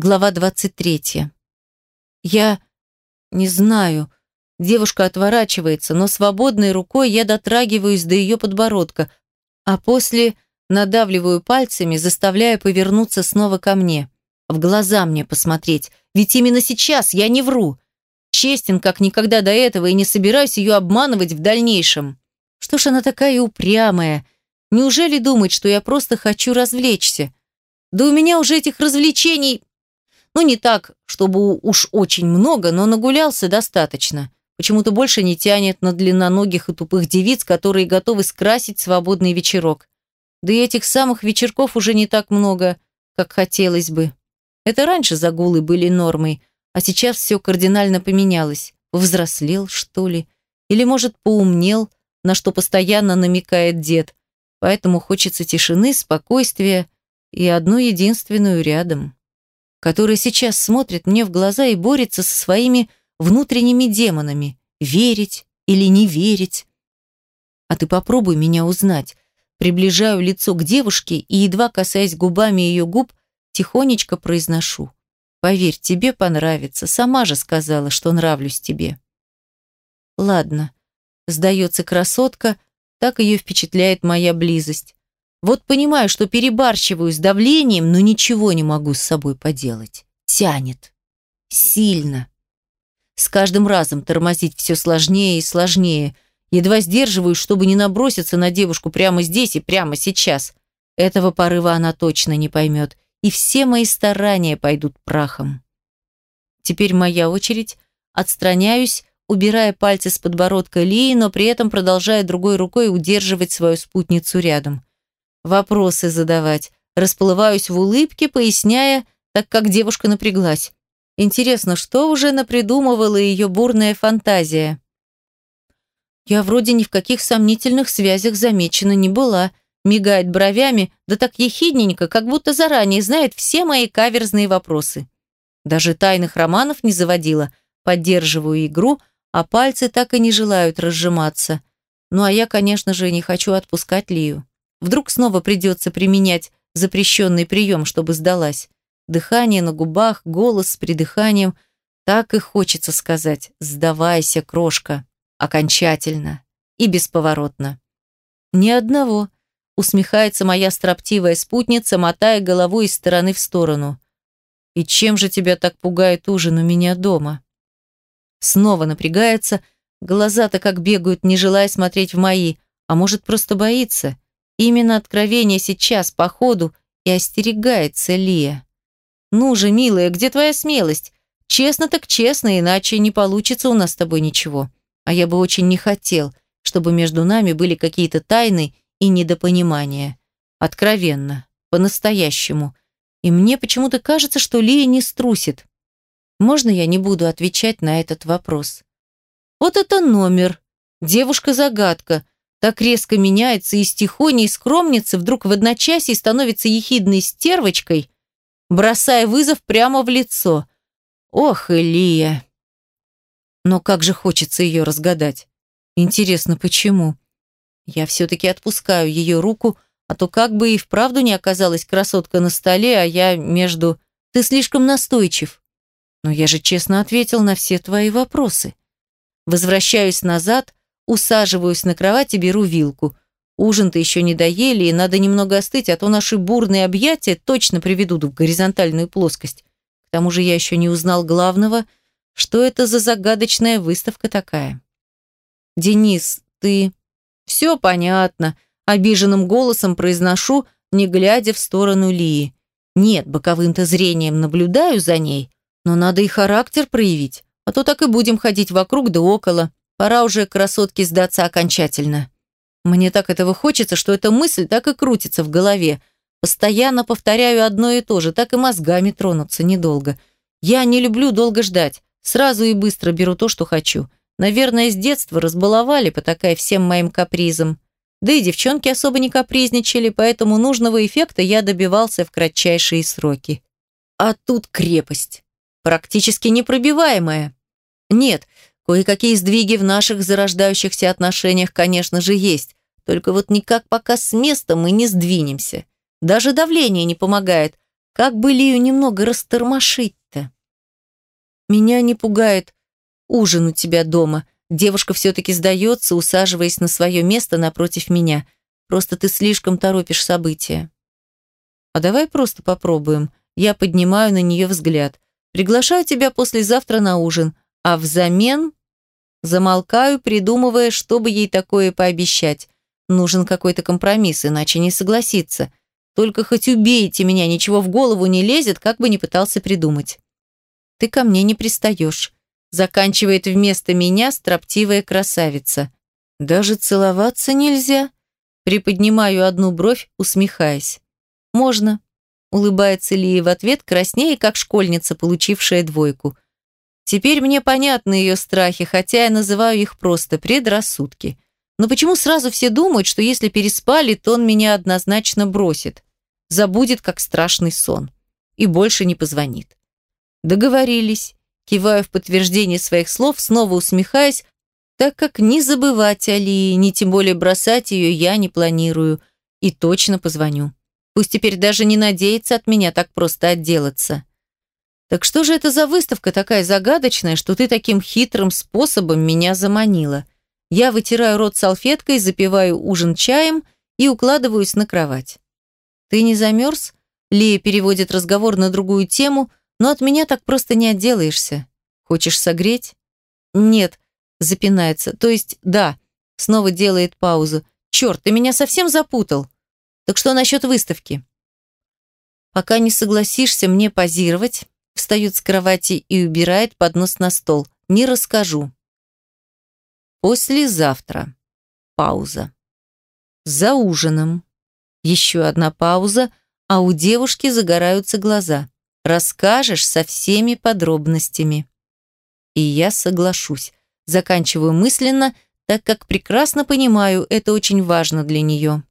Глава 23. Я не знаю. Девушка отворачивается, но свободной рукой я дотрагиваюсь до ее подбородка, а после надавливаю пальцами, заставляя повернуться снова ко мне. В глаза мне посмотреть, ведь именно сейчас я не вру. Честен, как никогда до этого, и не собираюсь ее обманывать в дальнейшем. Что ж она такая упрямая? Неужели думает, что я просто хочу развлечься? Да у меня уже этих развлечений ну, не так, чтобы уж очень много, но нагулялся достаточно. Почему-то больше не тянет на длинноногих и тупых девиц, которые готовы скрасить свободный вечерок. Да и этих самых вечерков уже не так много, как хотелось бы. Это раньше загулы были нормой, а сейчас все кардинально поменялось. Взрослел, что ли? Или, может, поумнел, на что постоянно намекает дед. Поэтому хочется тишины, спокойствия и одну единственную рядом который сейчас смотрит мне в глаза и борется со своими внутренними демонами. Верить или не верить? А ты попробуй меня узнать. Приближаю лицо к девушке и, едва касаясь губами ее губ, тихонечко произношу. Поверь, тебе понравится. Сама же сказала, что нравлюсь тебе. Ладно. Сдается красотка, так ее впечатляет моя близость. Вот понимаю, что перебарщиваю с давлением, но ничего не могу с собой поделать. Тянет. Сильно. С каждым разом тормозить все сложнее и сложнее. Едва сдерживаюсь, чтобы не наброситься на девушку прямо здесь и прямо сейчас. Этого порыва она точно не поймет. И все мои старания пойдут прахом. Теперь моя очередь. Отстраняюсь, убирая пальцы с подбородка Лии, но при этом продолжая другой рукой удерживать свою спутницу рядом вопросы задавать. Расплываюсь в улыбке, поясняя, так как девушка напряглась. Интересно, что уже напридумывала ее бурная фантазия? Я вроде ни в каких сомнительных связях замечена не была. Мигает бровями, да так ехидненько, как будто заранее знает все мои каверзные вопросы. Даже тайных романов не заводила. Поддерживаю игру, а пальцы так и не желают разжиматься. Ну а я, конечно же, не хочу отпускать Лию. Вдруг снова придется применять запрещенный прием, чтобы сдалась. Дыхание на губах, голос с придыханием. Так и хочется сказать «Сдавайся, крошка». Окончательно и бесповоротно. Ни одного. Усмехается моя строптивая спутница, мотая головой из стороны в сторону. «И чем же тебя так пугает ужин у меня дома?» Снова напрягается, глаза-то как бегают, не желая смотреть в мои, а может, просто боится. Именно откровение сейчас, по ходу, и остерегается Лия. «Ну же, милая, где твоя смелость? Честно так честно, иначе не получится у нас с тобой ничего. А я бы очень не хотел, чтобы между нами были какие-то тайны и недопонимания. Откровенно, по-настоящему. И мне почему-то кажется, что Лия не струсит. Можно я не буду отвечать на этот вопрос? Вот это номер. Девушка-загадка так резко меняется из тихоней скромницы вдруг в одночасье становится ехидной стервочкой, бросая вызов прямо в лицо. Ох, Илия! Но как же хочется ее разгадать. Интересно, почему? Я все-таки отпускаю ее руку, а то как бы и вправду не оказалась красотка на столе, а я между... Ты слишком настойчив. Но я же честно ответил на все твои вопросы. Возвращаюсь назад, Усаживаюсь на кровать и беру вилку. Ужин-то еще не доели, и надо немного остыть, а то наши бурные объятия точно приведут в горизонтальную плоскость. К тому же я еще не узнал главного, что это за загадочная выставка такая. «Денис, ты...» «Все понятно», — обиженным голосом произношу, не глядя в сторону Лии. «Нет, боковым-то зрением наблюдаю за ней, но надо и характер проявить, а то так и будем ходить вокруг да около. Пора уже красотке сдаться окончательно. Мне так этого хочется, что эта мысль так и крутится в голове. Постоянно повторяю одно и то же, так и мозгами тронуться недолго. Я не люблю долго ждать. Сразу и быстро беру то, что хочу. Наверное, с детства разбаловали, потакая всем моим капризам. Да и девчонки особо не капризничали, поэтому нужного эффекта я добивался в кратчайшие сроки. А тут крепость. Практически непробиваемая. Нет, Кое-какие сдвиги в наших зарождающихся отношениях, конечно же, есть. Только вот никак пока с места мы не сдвинемся. Даже давление не помогает. Как бы Лию немного растормошить-то? Меня не пугает ужин у тебя дома. Девушка все-таки сдается, усаживаясь на свое место напротив меня. Просто ты слишком торопишь события. А давай просто попробуем. Я поднимаю на нее взгляд. Приглашаю тебя послезавтра на ужин, а взамен замолкаю, придумывая, чтобы ей такое пообещать. Нужен какой-то компромисс, иначе не согласиться. Только хоть убейте меня, ничего в голову не лезет, как бы ни пытался придумать. Ты ко мне не пристаешь. Заканчивает вместо меня строптивая красавица. Даже целоваться нельзя? Приподнимаю одну бровь, усмехаясь. Можно. Улыбается Лия в ответ, краснее, как школьница, получившая двойку. Теперь мне понятны ее страхи, хотя я называю их просто предрассудки. Но почему сразу все думают, что если переспали, то он меня однозначно бросит? Забудет, как страшный сон. И больше не позвонит. Договорились. Киваю в подтверждение своих слов, снова усмехаясь, так как не забывать о Лии, ни тем более бросать ее я не планирую. И точно позвоню. Пусть теперь даже не надеется от меня так просто отделаться. Так что же это за выставка такая загадочная, что ты таким хитрым способом меня заманила? Я вытираю рот салфеткой, запиваю ужин чаем и укладываюсь на кровать. Ты не замерз? Лия переводит разговор на другую тему, но от меня так просто не отделаешься. Хочешь согреть? Нет, запинается. То есть, да. Снова делает паузу. Черт, ты меня совсем запутал. Так что насчет выставки? Пока не согласишься мне позировать, встает с кровати и убирает поднос на стол. Не расскажу. Послезавтра. Пауза. За ужином. Еще одна пауза, а у девушки загораются глаза. Расскажешь со всеми подробностями. И я соглашусь. Заканчиваю мысленно, так как прекрасно понимаю, это очень важно для нее.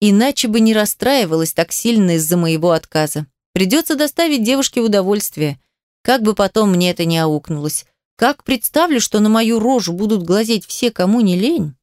Иначе бы не расстраивалась так сильно из-за моего отказа. Придется доставить девушке удовольствие. Как бы потом мне это не аукнулось. Как представлю, что на мою рожу будут глазеть все, кому не лень?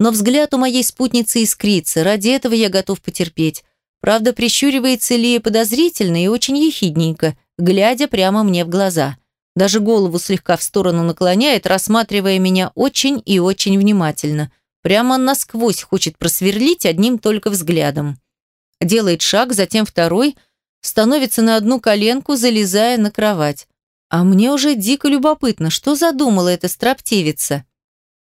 Но взгляд у моей спутницы искрится, ради этого я готов потерпеть. Правда, прищуривается Лия подозрительно и очень ехидненько, глядя прямо мне в глаза. Даже голову слегка в сторону наклоняет, рассматривая меня очень и очень внимательно. Прямо насквозь хочет просверлить одним только взглядом. Делает шаг, затем второй, становится на одну коленку, залезая на кровать. А мне уже дико любопытно, что задумала эта строптивица.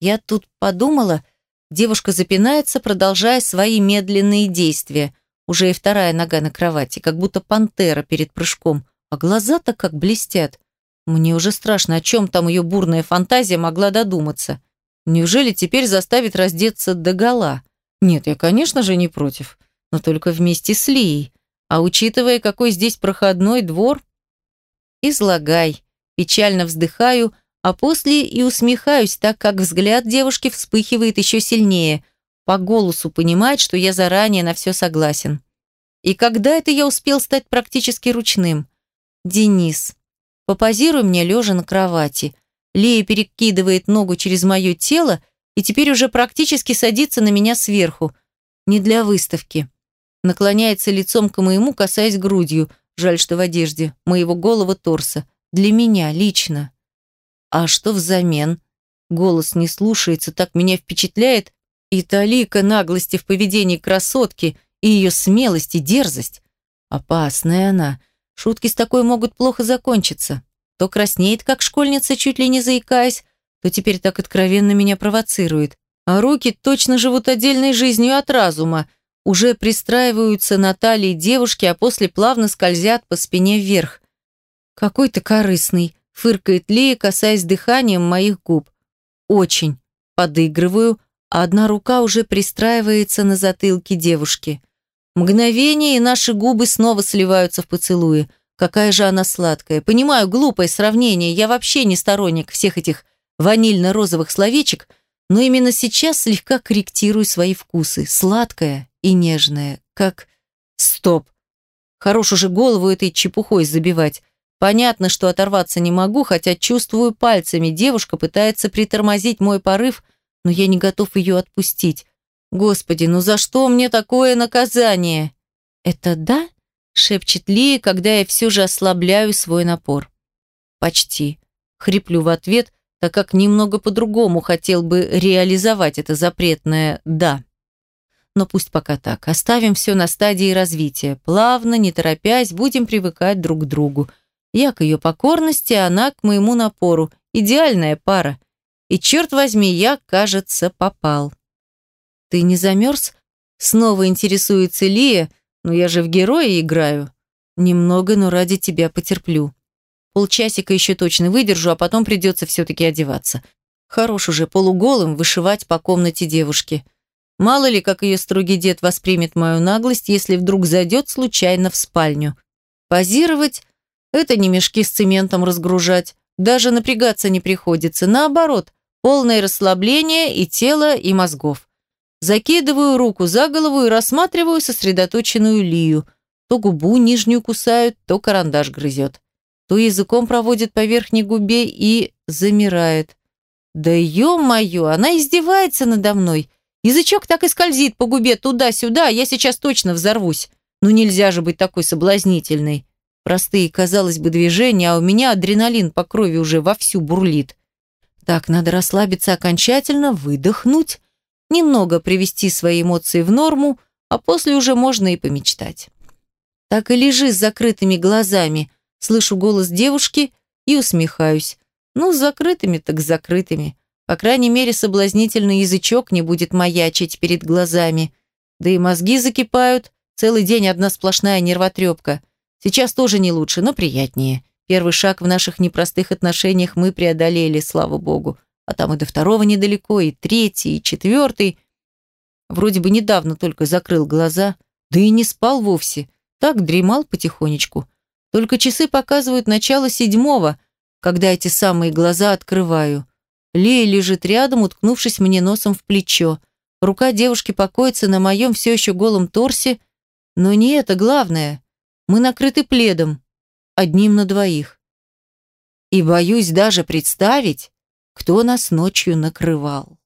Я тут подумала, девушка запинается, продолжая свои медленные действия – уже и вторая нога на кровати, как будто пантера перед прыжком. А глаза-то как блестят. Мне уже страшно, о чем там ее бурная фантазия могла додуматься. Неужели теперь заставит раздеться догола? Нет, я, конечно же, не против. Но только вместе с Лией. А учитывая, какой здесь проходной двор... Излагай. Печально вздыхаю, а после и усмехаюсь, так как взгляд девушки вспыхивает еще сильнее по голосу понимает, что я заранее на все согласен. И когда это я успел стать практически ручным? Денис, попозируй мне лежа на кровати. Лея перекидывает ногу через мое тело и теперь уже практически садится на меня сверху. Не для выставки. Наклоняется лицом к моему, касаясь грудью. Жаль, что в одежде. Моего голого торса. Для меня, лично. А что взамен? Голос не слушается, так меня впечатляет, и талика наглости в поведении красотки, и ее смелость и дерзость. Опасная она. Шутки с такой могут плохо закончиться. То краснеет, как школьница, чуть ли не заикаясь, то теперь так откровенно меня провоцирует. А руки точно живут отдельной жизнью от разума, уже пристраиваются на талии девушки, а после плавно скользят по спине вверх. «Какой ты корыстный», — фыркает Лия, касаясь дыханием моих губ. «Очень». Подыгрываю, а одна рука уже пристраивается на затылке девушки. Мгновение, и наши губы снова сливаются в поцелуи. Какая же она сладкая. Понимаю, глупое сравнение, я вообще не сторонник всех этих ванильно-розовых словечек, но именно сейчас слегка корректирую свои вкусы. Сладкая и нежная, как... Стоп! Хорош уже голову этой чепухой забивать. Понятно, что оторваться не могу, хотя чувствую пальцами. Девушка пытается притормозить мой порыв, но я не готов ее отпустить. Господи, ну за что мне такое наказание? «Это да?» — шепчет Лия, когда я все же ослабляю свой напор. «Почти». Хриплю в ответ, так как немного по-другому хотел бы реализовать это запретное «да». Но пусть пока так. Оставим все на стадии развития. Плавно, не торопясь, будем привыкать друг к другу. Я к ее покорности, а она к моему напору. Идеальная пара. И черт возьми, я, кажется, попал. «Ты не замерз?» Снова интересуется Лия, но я же в героя играю. Немного, но ради тебя потерплю. Полчасика еще точно выдержу, а потом придется все-таки одеваться. Хорош уже полуголым вышивать по комнате девушки. Мало ли, как ее строгий дед воспримет мою наглость, если вдруг зайдет случайно в спальню. Позировать – это не мешки с цементом разгружать. Даже напрягаться не приходится. Наоборот, полное расслабление и тела, и мозгов. Закидываю руку за голову и рассматриваю сосредоточенную Лию. То губу нижнюю кусают, то карандаш грызет то языком проводит по верхней губе и замирает. Да ё-моё, она издевается надо мной. Язычок так и скользит по губе туда-сюда, а я сейчас точно взорвусь. Ну нельзя же быть такой соблазнительной. Простые, казалось бы, движения, а у меня адреналин по крови уже вовсю бурлит. Так, надо расслабиться окончательно, выдохнуть, немного привести свои эмоции в норму, а после уже можно и помечтать. Так и лежи с закрытыми глазами, Слышу голос девушки и усмехаюсь. Ну, с закрытыми так с закрытыми. По крайней мере, соблазнительный язычок не будет маячить перед глазами. Да и мозги закипают. Целый день одна сплошная нервотрепка. Сейчас тоже не лучше, но приятнее. Первый шаг в наших непростых отношениях мы преодолели, слава богу. А там и до второго недалеко, и третий, и четвертый. Вроде бы недавно только закрыл глаза, да и не спал вовсе. Так дремал потихонечку. Только часы показывают начало седьмого, когда эти самые глаза открываю. Лея лежит рядом, уткнувшись мне носом в плечо. Рука девушки покоится на моем все еще голом торсе, но не это главное. Мы накрыты пледом, одним на двоих. И боюсь даже представить, кто нас ночью накрывал.